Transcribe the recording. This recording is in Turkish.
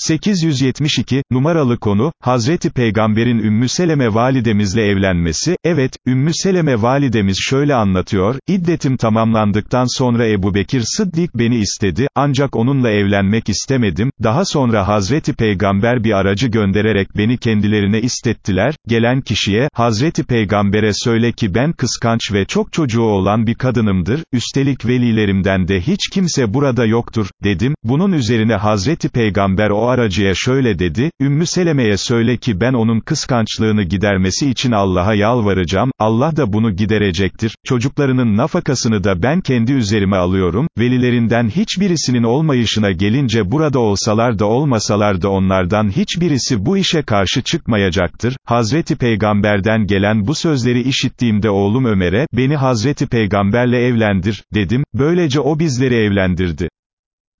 872, numaralı konu, Hazreti Peygamber'in Ümmü Seleme validemizle evlenmesi, evet, Ümmü Seleme validemiz şöyle anlatıyor, iddetim tamamlandıktan sonra Ebu Bekir Sıddik beni istedi, ancak onunla evlenmek istemedim, daha sonra Hazreti Peygamber bir aracı göndererek beni kendilerine istettiler, gelen kişiye, Hazreti Peygamber'e söyle ki ben kıskanç ve çok çocuğu olan bir kadınımdır, üstelik velilerimden de hiç kimse burada yoktur, dedim, bunun üzerine Hazreti Peygamber o aracıya şöyle dedi, Ümmü Seleme'ye söyle ki ben onun kıskançlığını gidermesi için Allah'a yalvaracağım, Allah da bunu giderecektir, çocuklarının nafakasını da ben kendi üzerime alıyorum, velilerinden hiçbirisinin olmayışına gelince burada olsalar da olmasalar da onlardan hiçbirisi bu işe karşı çıkmayacaktır, Hazreti Peygamber'den gelen bu sözleri işittiğimde oğlum Ömer'e, beni Hazreti Peygamberle evlendir, dedim, böylece o bizleri evlendirdi.